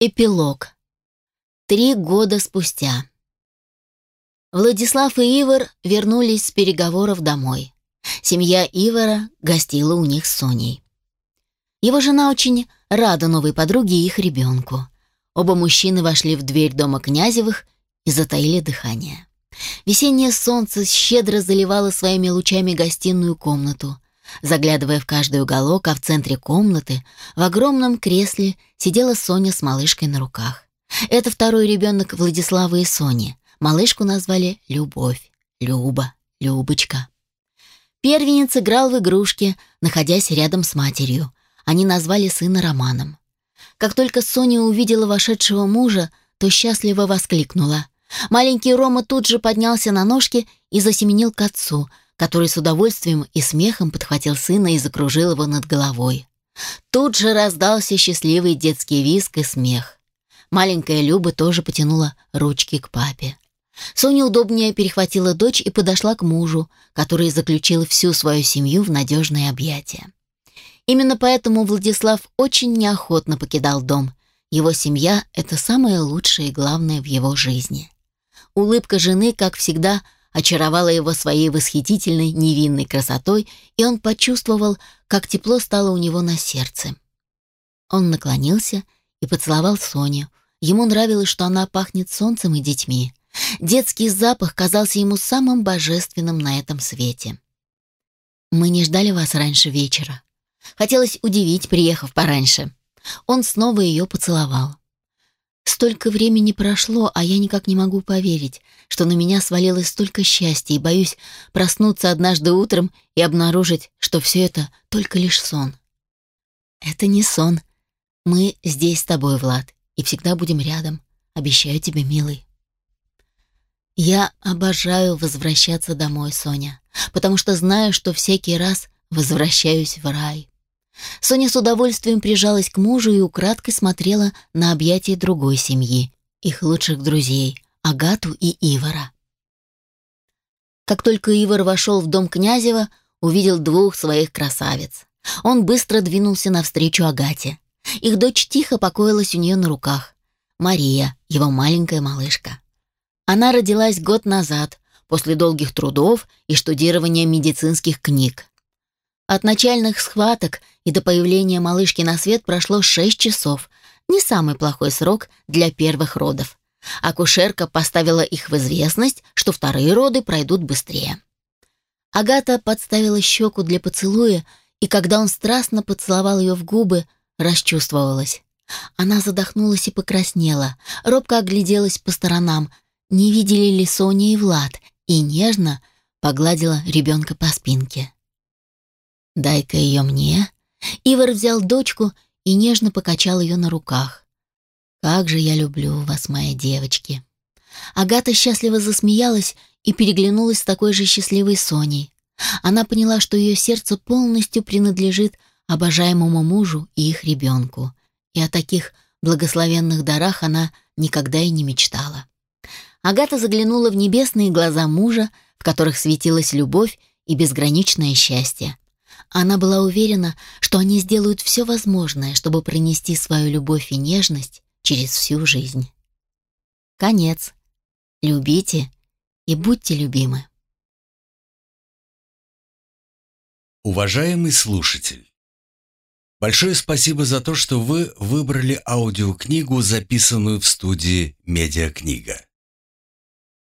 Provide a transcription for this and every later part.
Эпилог. Три года спустя. Владислав и Ивар вернулись с переговоров домой. Семья Ивара гостила у них с Соней. Его жена очень рада новой подруге и их ребенку. Оба мужчины вошли в дверь дома Князевых и затаили дыхание. Весеннее солнце щедро заливало своими лучами гостиную комнату. Заглядывая в каждый уголок, а в центре комнаты, в огромном кресле, сидела Соня с малышкой на руках. Это второй ребенок Владислава и Сони. Малышку назвали Любовь, Люба, Любочка. Первенец играл в игрушки, находясь рядом с матерью. Они назвали сына Романом. Как только Соня увидела вошедшего мужа, то счастливо воскликнула. Маленький Рома тут же поднялся на ножки и засеменил к отцу – который с удовольствием и смехом подхватил сына и закружил его над головой. Тут же раздался счастливый детский визг и смех. Маленькая Люба тоже потянула ручки к папе. Соня удобнее перехватила дочь и подошла к мужу, который заключил всю свою семью в надежное объятие. Именно поэтому Владислав очень неохотно покидал дом. Его семья — это самое лучшее и главное в его жизни. Улыбка жены, как всегда, очаровала его своей восхитительной невинной красотой, и он почувствовал, как тепло стало у него на сердце. Он наклонился и поцеловал Соню. Ему нравилось, что она пахнет солнцем и детьми. Детский запах казался ему самым божественным на этом свете. «Мы не ждали вас раньше вечера. Хотелось удивить, приехав пораньше». Он снова ее поцеловал. Столько времени прошло, а я никак не могу поверить, что на меня свалилось столько счастья и боюсь проснуться однажды утром и обнаружить, что все это только лишь сон. Это не сон. Мы здесь с тобой, Влад, и всегда будем рядом. Обещаю тебе, милый. Я обожаю возвращаться домой, Соня, потому что знаю, что всякий раз возвращаюсь в рай. Соня с удовольствием прижалась к мужу и украдкой смотрела на объятия другой семьи, их лучших друзей, Агату и Ивара. Как только Ивар вошел в дом Князева, увидел двух своих красавиц. Он быстро двинулся навстречу Агате. Их дочь тихо покоилась у нее на руках. Мария, его маленькая малышка. Она родилась год назад, после долгих трудов и штудирования медицинских книг. От начальных схваток и до появления малышки на свет прошло 6 часов. Не самый плохой срок для первых родов. Акушерка поставила их в известность, что вторые роды пройдут быстрее. Агата подставила щеку для поцелуя, и когда он страстно поцеловал ее в губы, расчувствовалась. Она задохнулась и покраснела, робко огляделась по сторонам, не видели ли Соня и Влад, и нежно погладила ребенка по спинке. «Дай-ка ее мне». Ивар взял дочку и нежно покачал ее на руках. «Как же я люблю вас, мои девочки!» Агата счастливо засмеялась и переглянулась с такой же счастливой Соней. Она поняла, что ее сердце полностью принадлежит обожаемому мужу и их ребенку. И о таких благословенных дарах она никогда и не мечтала. Агата заглянула в небесные глаза мужа, в которых светилась любовь и безграничное счастье. Она была уверена, что они сделают все возможное, чтобы пронести свою любовь и нежность через всю жизнь. Конец. Любите и будьте любимы. Уважаемый слушатель, большое спасибо за то, что вы выбрали аудиокнигу, записанную в студии «Медиакнига».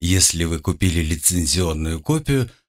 Если вы купили лицензионную копию –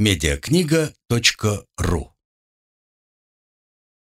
медиакнига.ру